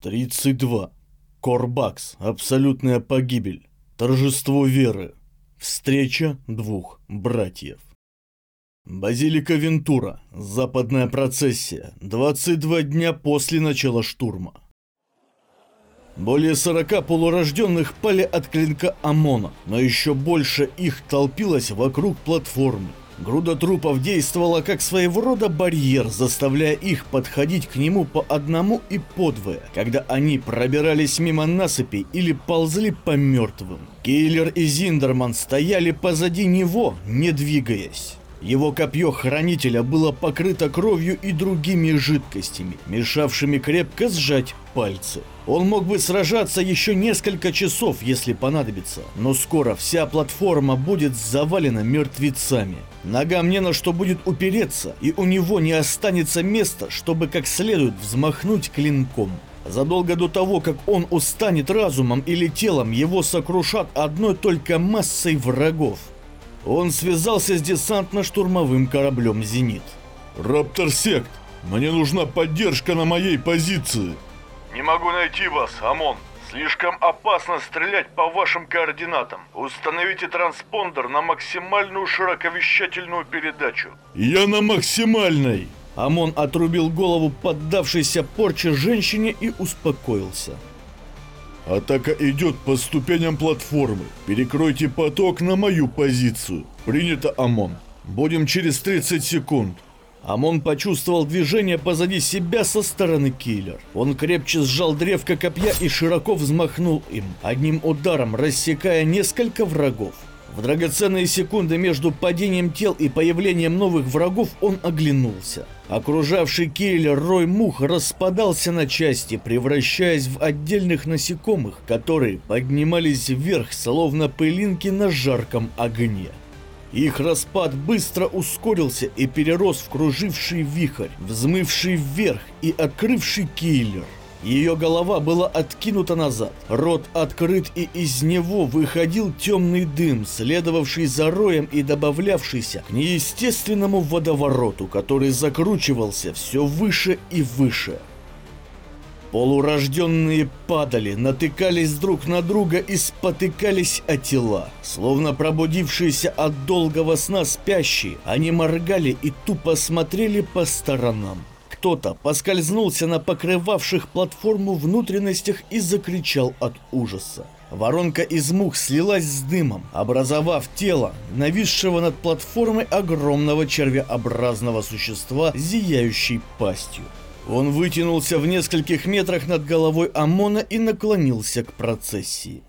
32. Корбакс. Абсолютная погибель. Торжество веры. Встреча двух братьев. Базилика Вентура. Западная процессия. 22 дня после начала штурма. Более 40 полурожденных пали от клинка ОМОНа, но еще больше их толпилось вокруг платформы. Груда трупов действовала как своего рода барьер, заставляя их подходить к нему по одному и подвое, когда они пробирались мимо насыпи или ползли по мертвым. Киллер и Зиндерман стояли позади него, не двигаясь. Его копье хранителя было покрыто кровью и другими жидкостями, мешавшими крепко сжать пальцы. Он мог бы сражаться еще несколько часов, если понадобится, но скоро вся платформа будет завалена мертвецами. Ногам не на что будет упереться, и у него не останется места, чтобы как следует взмахнуть клинком. Задолго до того, как он устанет разумом или телом, его сокрушат одной только массой врагов. Он связался с десантно-штурмовым кораблем «Зенит». «Раптор Сект, мне нужна поддержка на моей позиции!» «Не могу найти вас, ОМОН. Слишком опасно стрелять по вашим координатам. Установите транспондер на максимальную широковещательную передачу». «Я на максимальной!» ОМОН отрубил голову поддавшейся порче женщине и успокоился. Атака идет по ступеням платформы. Перекройте поток на мою позицию. Принято, ОМОН. Будем через 30 секунд. Амон почувствовал движение позади себя со стороны киллер. Он крепче сжал древко копья и широко взмахнул им, одним ударом рассекая несколько врагов. В драгоценные секунды между падением тел и появлением новых врагов он оглянулся. Окружавший киллер рой мух распадался на части, превращаясь в отдельных насекомых, которые поднимались вверх, словно пылинки на жарком огне. Их распад быстро ускорился и перерос в круживший вихрь, взмывший вверх и открывший киллер. Ее голова была откинута назад, рот открыт и из него выходил темный дым, следовавший за роем и добавлявшийся к неестественному водовороту, который закручивался все выше и выше. Полурожденные падали, натыкались друг на друга и спотыкались о тела. Словно пробудившиеся от долгого сна спящие, они моргали и тупо смотрели по сторонам. Кто-то поскользнулся на покрывавших платформу внутренностях и закричал от ужаса. Воронка из мух слилась с дымом, образовав тело, нависшего над платформой огромного червеобразного существа, зияющей пастью. Он вытянулся в нескольких метрах над головой ОМОНа и наклонился к процессии.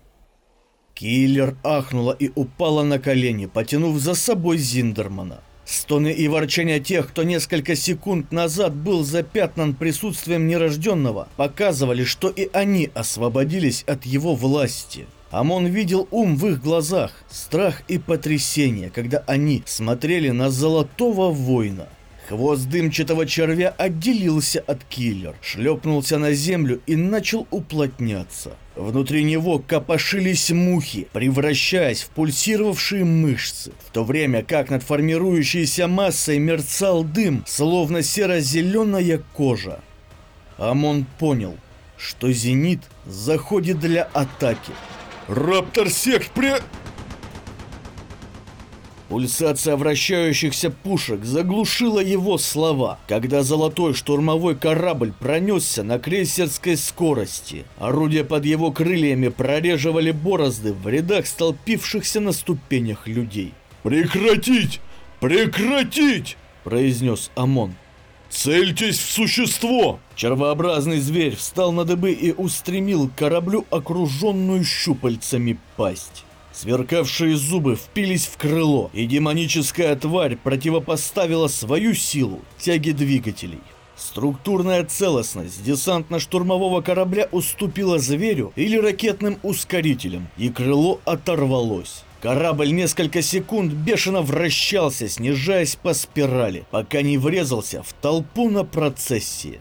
Киллер ахнула и упала на колени, потянув за собой Зиндермана. Стоны и ворчания тех, кто несколько секунд назад был запятнан присутствием нерожденного, показывали, что и они освободились от его власти. Амон видел ум в их глазах, страх и потрясение, когда они смотрели на золотого воина. Хвост дымчатого червя отделился от киллер, шлепнулся на землю и начал уплотняться. Внутри него копошились мухи, превращаясь в пульсировавшие мышцы, в то время как над формирующейся массой мерцал дым, словно серо-зеленая кожа. Амон понял, что «Зенит» заходит для атаки. «Раптор Сект при...» Пульсация вращающихся пушек заглушила его слова, когда золотой штурмовой корабль пронесся на крейсерской скорости. Орудия под его крыльями прореживали борозды в рядах столпившихся на ступенях людей. «Прекратить! Прекратить!» – произнес Амон. «Цельтесь в существо!» Червообразный зверь встал на дыбы и устремил к кораблю окруженную щупальцами пасть. Сверкавшие зубы впились в крыло, и демоническая тварь противопоставила свою силу тяге двигателей. Структурная целостность десантно-штурмового корабля уступила зверю или ракетным ускорителям, и крыло оторвалось. Корабль несколько секунд бешено вращался, снижаясь по спирали, пока не врезался в толпу на процессии.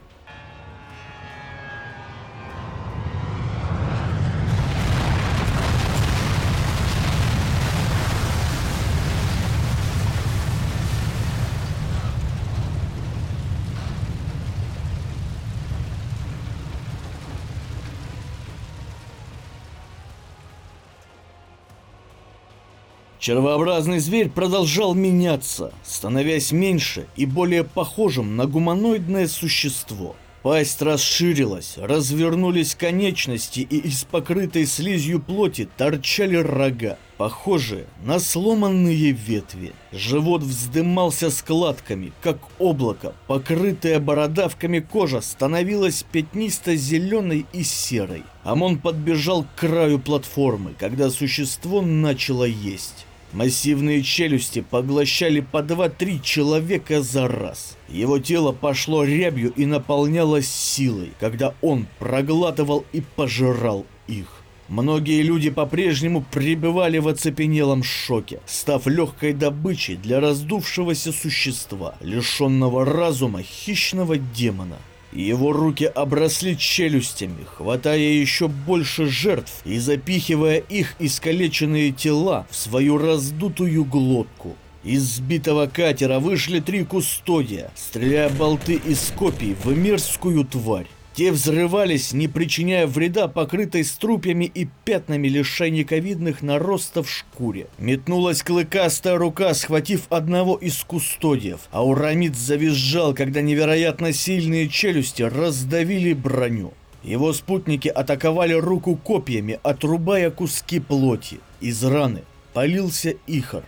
Червообразный зверь продолжал меняться, становясь меньше и более похожим на гуманоидное существо. Пасть расширилась, развернулись конечности, и из покрытой слизью плоти торчали рога, похожие на сломанные ветви. Живот вздымался складками, как облако, покрытая бородавками кожа становилась пятнисто-зеленой и серой. Амон подбежал к краю платформы, когда существо начало есть. Массивные челюсти поглощали по два-три человека за раз. Его тело пошло рябью и наполнялось силой, когда он проглатывал и пожирал их. Многие люди по-прежнему пребывали в оцепенелом шоке, став легкой добычей для раздувшегося существа, лишенного разума хищного демона. Его руки обросли челюстями, хватая еще больше жертв и запихивая их искалеченные тела в свою раздутую глотку. Из сбитого катера вышли три кустодия, стреляя болты из копий в мерзкую тварь. Те взрывались, не причиняя вреда покрытой струпьями и пятнами лишайниковидных наростов шкуре. Метнулась клыкастая рука, схватив одного из кустодиев, а Урамид завизжал, когда невероятно сильные челюсти раздавили броню. Его спутники атаковали руку копьями, отрубая куски плоти. Из раны полился Ихар.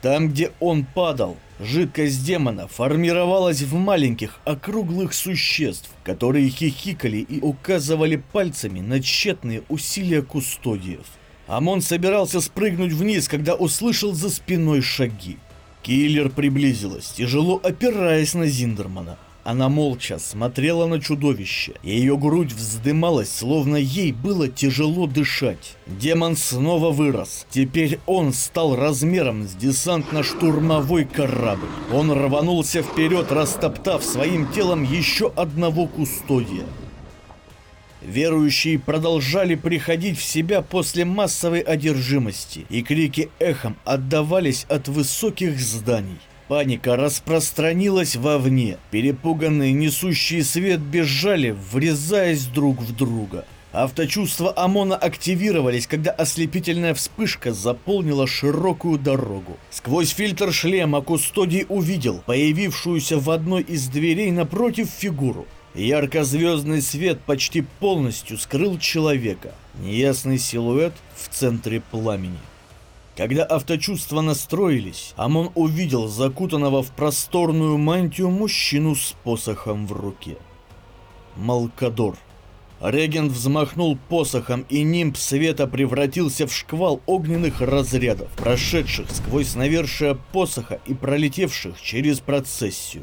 Там, где он падал, жидкость демона формировалась в маленьких округлых существ, которые хихикали и указывали пальцами на тщетные усилия кустодиев. Амон собирался спрыгнуть вниз, когда услышал за спиной шаги. Киллер приблизилась, тяжело опираясь на Зиндермана. Она молча смотрела на чудовище. Ее грудь вздымалась, словно ей было тяжело дышать. Демон снова вырос. Теперь он стал размером с десантно-штурмовой корабль. Он рванулся вперед, растоптав своим телом еще одного кустодия. Верующие продолжали приходить в себя после массовой одержимости, и крики эхом отдавались от высоких зданий. Паника распространилась вовне. Перепуганные, несущие свет, бежали, врезаясь друг в друга. Авточувства ОМОНа активировались, когда ослепительная вспышка заполнила широкую дорогу. Сквозь фильтр шлема Кустодий увидел появившуюся в одной из дверей напротив фигуру. Ярко-звездный свет почти полностью скрыл человека. Неясный силуэт в центре пламени. Когда авточувства настроились, Амон увидел закутанного в просторную мантию мужчину с посохом в руке. Малкадор. Регент взмахнул посохом, и нимб света превратился в шквал огненных разрядов, прошедших сквозь навершие посоха и пролетевших через процессию.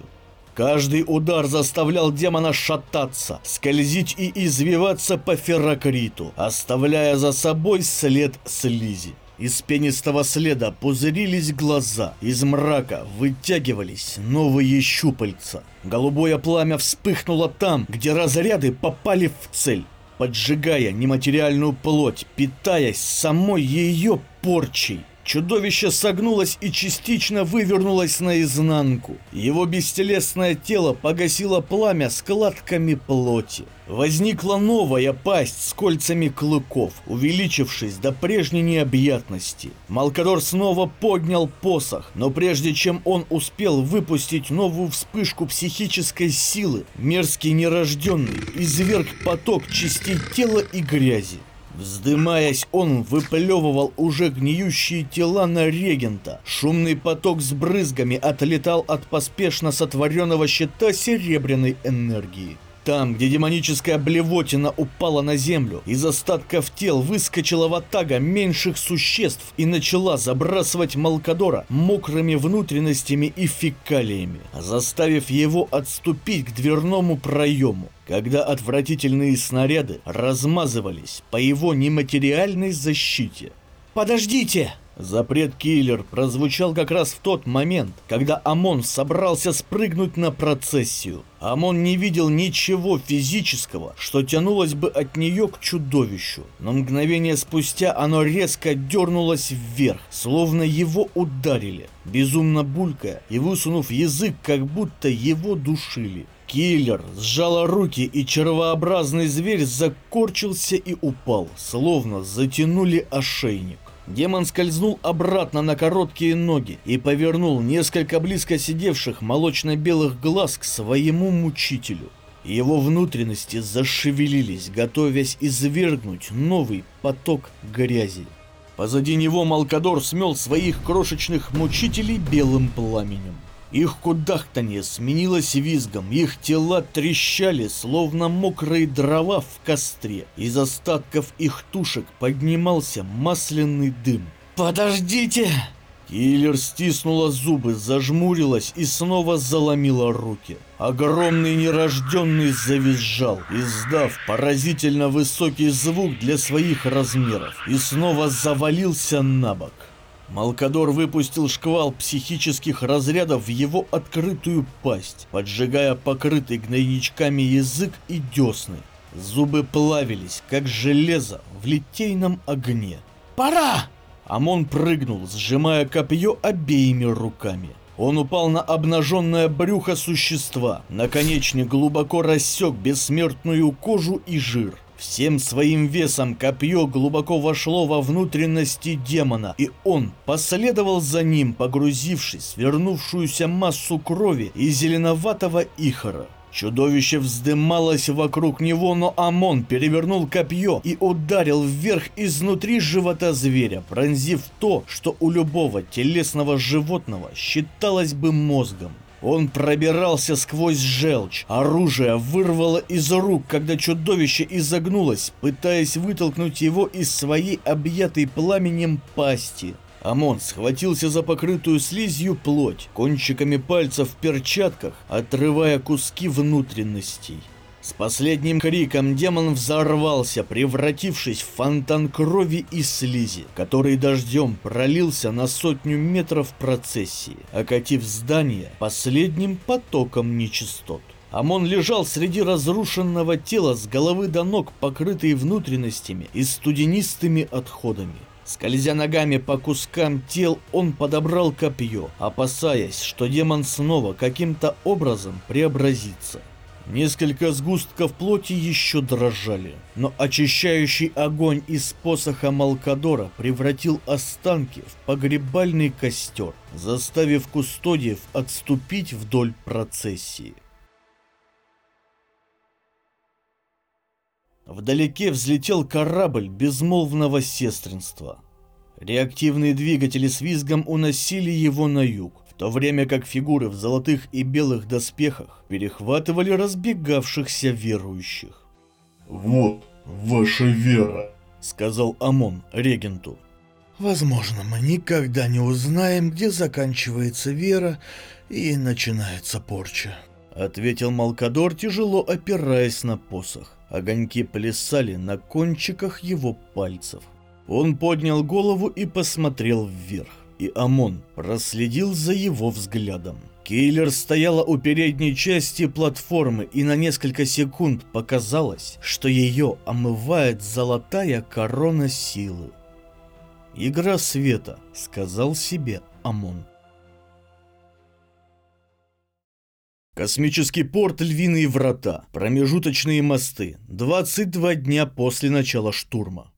Каждый удар заставлял демона шататься, скользить и извиваться по феррокриту, оставляя за собой след слизи. Из пенистого следа пузырились глаза, из мрака вытягивались новые щупальца. Голубое пламя вспыхнуло там, где разряды попали в цель, поджигая нематериальную плоть, питаясь самой ее порчей. Чудовище согнулось и частично вывернулось наизнанку. Его бестелесное тело погасило пламя складками плоти. Возникла новая пасть с кольцами клыков, увеличившись до прежней необъятности. Малкадор снова поднял посох, но прежде чем он успел выпустить новую вспышку психической силы, мерзкий нерожденный изверг поток частей тела и грязи. Вздымаясь, он выплевывал уже гниющие тела на регента. Шумный поток с брызгами отлетал от поспешно сотворенного щита серебряной энергии. Там, где демоническая блевотина упала на землю, из остатков тел выскочила ватага меньших существ и начала забрасывать Малкадора мокрыми внутренностями и фекалиями, заставив его отступить к дверному проему когда отвратительные снаряды размазывались по его нематериальной защите. «Подождите!» Запрет-киллер прозвучал как раз в тот момент, когда ОМОН собрался спрыгнуть на процессию. ОМОН не видел ничего физического, что тянулось бы от нее к чудовищу. Но мгновение спустя оно резко дернулось вверх, словно его ударили, безумно булькая и высунув язык, как будто его душили. Киллер сжала руки, и червообразный зверь закорчился и упал, словно затянули ошейник. Демон скользнул обратно на короткие ноги и повернул несколько близко сидевших молочно-белых глаз к своему мучителю. Его внутренности зашевелились, готовясь извергнуть новый поток грязи. Позади него Малкадор смел своих крошечных мучителей белым пламенем. Их кудахтанье сменилось визгом, их тела трещали, словно мокрые дрова в костре. Из остатков их тушек поднимался масляный дым. «Подождите!» Киллер стиснула зубы, зажмурилась и снова заломила руки. Огромный нерожденный завизжал, издав поразительно высокий звук для своих размеров, и снова завалился на бок. Малкадор выпустил шквал психических разрядов в его открытую пасть, поджигая покрытый гнойничками язык и десны. Зубы плавились, как железо в литейном огне. «Пора!» Амон прыгнул, сжимая копье обеими руками. Он упал на обнаженное брюхо существа. Наконечник глубоко рассек бессмертную кожу и жир. Всем своим весом копье глубоко вошло во внутренности демона, и он последовал за ним, погрузившись в вернувшуюся массу крови и зеленоватого ихора. Чудовище вздымалось вокруг него, но Амон перевернул копье и ударил вверх изнутри живота зверя, пронзив то, что у любого телесного животного считалось бы мозгом. Он пробирался сквозь желчь. Оружие вырвало из рук, когда чудовище изогнулось, пытаясь вытолкнуть его из своей объятой пламенем пасти. Амон схватился за покрытую слизью плоть, кончиками пальцев в перчатках, отрывая куски внутренностей. С последним криком демон взорвался, превратившись в фонтан крови и слизи, который дождем пролился на сотню метров процессии, окатив здание последним потоком нечистот. Амон лежал среди разрушенного тела с головы до ног, покрытый внутренностями и студенистыми отходами. Скользя ногами по кускам тел, он подобрал копье, опасаясь, что демон снова каким-то образом преобразится. Несколько сгустков плоти еще дрожали, но очищающий огонь из посоха Малкадора превратил останки в погребальный костер, заставив кустодиев отступить вдоль процессии. Вдалеке взлетел корабль безмолвного сестринства. Реактивные двигатели с визгом уносили его на юг в то время как фигуры в золотых и белых доспехах перехватывали разбегавшихся верующих. «Вот ваша вера», — сказал Амон регенту. «Возможно, мы никогда не узнаем, где заканчивается вера и начинается порча», — ответил Малкадор, тяжело опираясь на посох. Огоньки плясали на кончиках его пальцев. Он поднял голову и посмотрел вверх и Амон проследил за его взглядом. Киллер стояла у передней части платформы, и на несколько секунд показалось, что ее омывает золотая корона силы. «Игра света», — сказал себе Амон. Космический порт Львиные врата, промежуточные мосты, 22 дня после начала штурма.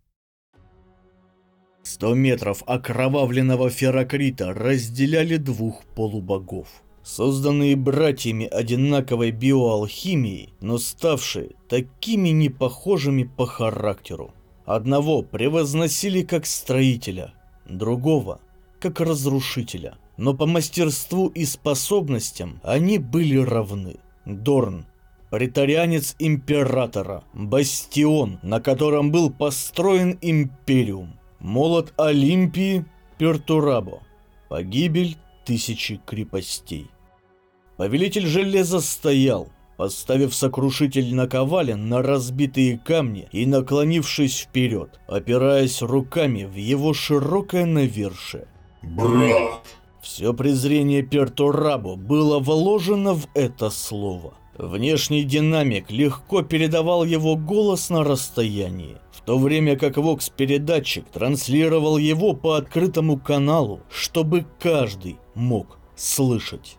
Сто метров окровавленного ферокрита разделяли двух полубогов. Созданные братьями одинаковой биоалхимией, но ставшие такими непохожими по характеру. Одного превозносили как строителя, другого как разрушителя. Но по мастерству и способностям они были равны. Дорн Притарианец императора, бастион, на котором был построен империум, Молот Олимпии Пертурабо. Погибель тысячи крепостей. Повелитель железа стоял, поставив сокрушитель наковален на разбитые камни и наклонившись вперед, опираясь руками в его широкое навершие. «Брат!» Все презрение Пертурабо было вложено в это слово. Внешний динамик легко передавал его голос на расстоянии то время как Вокс-передатчик транслировал его по открытому каналу, чтобы каждый мог слышать.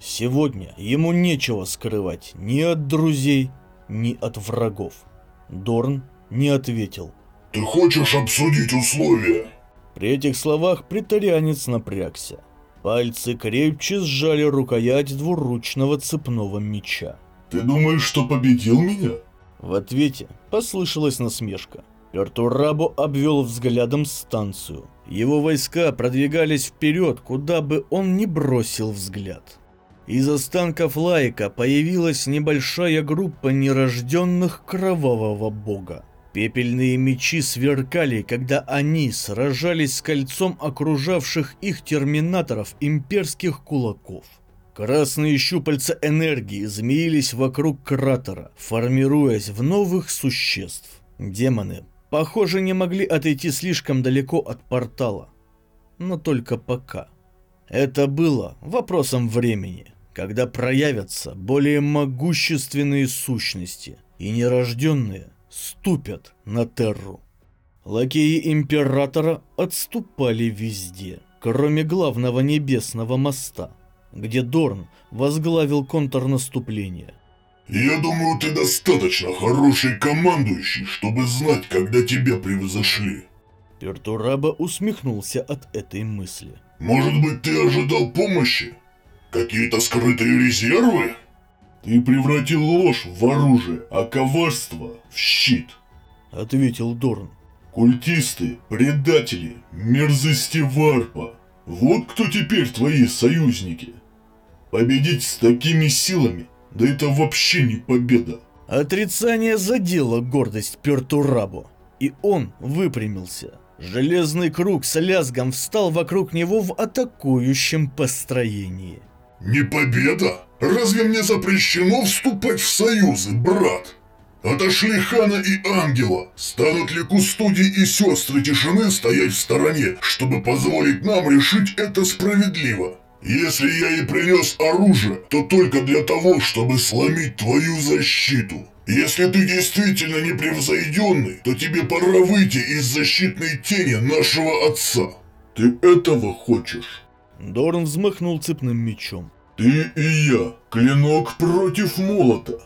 Сегодня ему нечего скрывать ни от друзей, ни от врагов. Дорн не ответил. «Ты хочешь обсудить условия?» При этих словах притарианец напрягся. Пальцы крепче сжали рукоять двуручного цепного меча. Ты думаешь, что победил меня? В ответе послышалась насмешка. Пертурабо обвел взглядом станцию. Его войска продвигались вперед, куда бы он ни бросил взгляд. Из останков Лайка появилась небольшая группа нерожденных кровавого бога. Пепельные мечи сверкали, когда они сражались с кольцом окружавших их терминаторов имперских кулаков. Красные щупальца энергии змеились вокруг кратера, формируясь в новых существ. Демоны, похоже, не могли отойти слишком далеко от портала. Но только пока. Это было вопросом времени когда проявятся более могущественные сущности, и нерожденные ступят на Терру. Лакеи Императора отступали везде, кроме главного небесного моста, где Дорн возглавил контрнаступление. «Я думаю, ты достаточно хороший командующий, чтобы знать, когда тебя превзошли». Пертураба усмехнулся от этой мысли. «Может быть, ты ожидал помощи? Какие-то скрытые резервы? Ты превратил ложь в оружие, а коварство в щит. Ответил Дорн. Культисты, предатели, мерзости варпа. Вот кто теперь твои союзники. Победить с такими силами, да это вообще не победа. Отрицание задело гордость Пертурабо, и он выпрямился. Железный круг с лязгом встал вокруг него в атакующем построении. Не победа? Разве мне запрещено вступать в союзы, брат? Отошли Хана и Ангела. Станут ли кустодии и сестры тишины стоять в стороне, чтобы позволить нам решить это справедливо? Если я и принес оружие, то только для того, чтобы сломить твою защиту. Если ты действительно непревзойденный, то тебе пора выйти из защитной тени нашего отца. Ты этого хочешь? Дорн взмахнул цепным мечом. «Ты и я, клинок против молота!»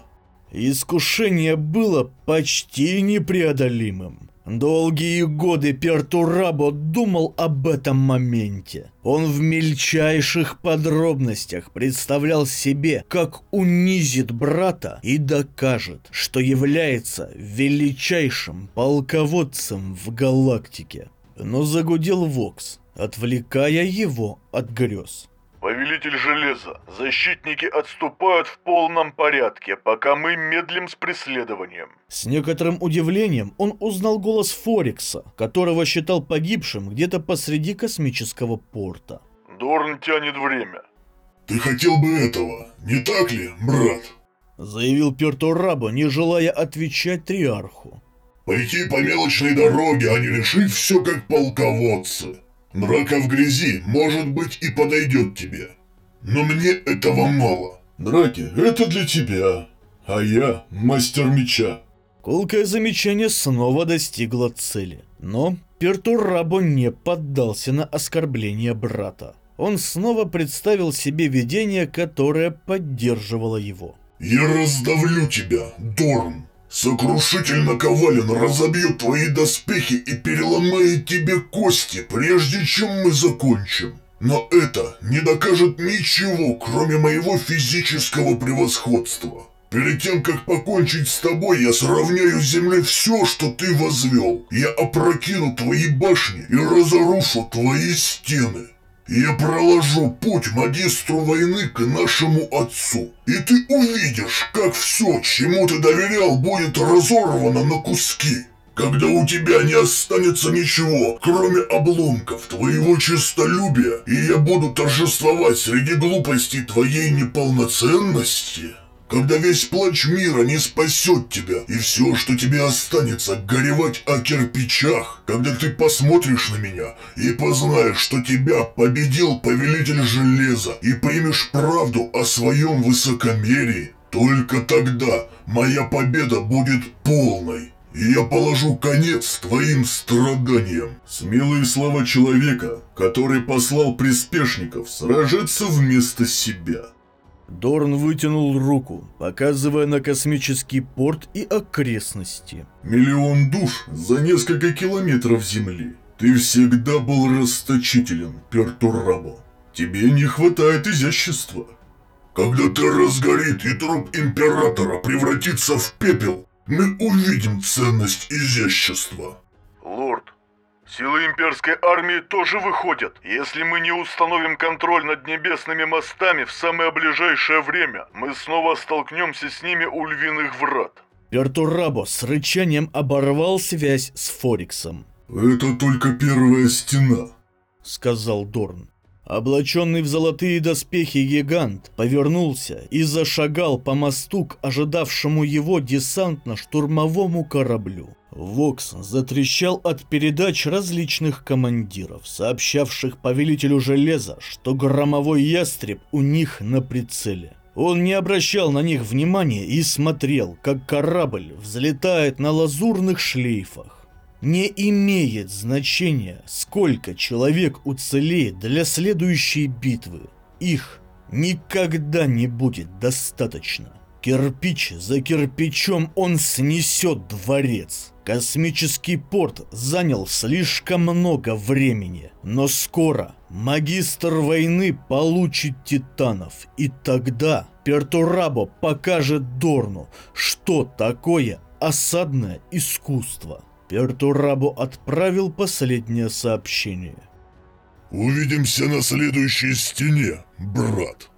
Искушение было почти непреодолимым. Долгие годы Пертурабо думал об этом моменте. Он в мельчайших подробностях представлял себе, как унизит брата и докажет, что является величайшим полководцем в галактике. Но загудел Вокс отвлекая его от грез. Повелитель Железа, защитники отступают в полном порядке, пока мы медлим с преследованием. С некоторым удивлением он узнал голос Форекса, которого считал погибшим где-то посреди космического порта. Дорн тянет время. Ты хотел бы этого, не так ли, брат? Заявил Пертурабо, не желая отвечать Триарху. Пойти по мелочной дороге, а не решить все как полководцы. Драка в грязи, может быть, и подойдет тебе. Но мне этого мало. Драки — это для тебя, а я мастер меча. Колкое замечание снова достигло цели. Но Пертурабо не поддался на оскорбление брата. Он снова представил себе видение, которое поддерживало его. «Я раздавлю тебя, Дорн!» Сокрушительно ковален разобьет твои доспехи и переломает тебе кости, прежде чем мы закончим. Но это не докажет ничего, кроме моего физического превосходства. Перед тем, как покончить с тобой, я сравняю с землей все, что ты возвел. Я опрокину твои башни и разрушу твои стены. Я проложу путь магистру войны к нашему отцу, и ты увидишь, как все, чему ты доверял, будет разорвано на куски. Когда у тебя не останется ничего, кроме обломков твоего честолюбия, и я буду торжествовать среди глупостей твоей неполноценности, когда весь плач мира не спасет тебя, и все, что тебе останется, горевать о кирпичах, когда ты посмотришь на меня и познаешь, что тебя победил повелитель железа, и примешь правду о своем высокомерии, только тогда моя победа будет полной. И я положу конец твоим страданиям. Смелые слова человека, который послал приспешников сражаться вместо себя. Дорн вытянул руку, показывая на космический порт и окрестности. «Миллион душ за несколько километров Земли. Ты всегда был расточителен, Пертурабо. Тебе не хватает изящества. Когда ты разгорит и труп Императора превратится в пепел, мы увидим ценность изящества. Лорд, силы имперской армии тоже выходят. Если мы не установим контроль над небесными мостами в самое ближайшее время, мы снова столкнемся с ними у львиных врат. Пертурабо с рычанием оборвал связь с Фориксом. Это только первая стена. сказал Дорн. Облаченный в золотые доспехи гигант повернулся и зашагал по мосту к ожидавшему его десантно-штурмовому кораблю. Вокс затрещал от передач различных командиров, сообщавших повелителю железа, что громовой ястреб у них на прицеле. Он не обращал на них внимания и смотрел, как корабль взлетает на лазурных шлейфах. Не имеет значения, сколько человек уцелеет для следующей битвы. Их никогда не будет достаточно. Кирпич за кирпичом он снесет дворец. Космический порт занял слишком много времени, но скоро магистр войны получит титанов, и тогда Пертурабо покажет Дорну, что такое осадное искусство. Пертурабо отправил последнее сообщение. Увидимся на следующей стене, брат.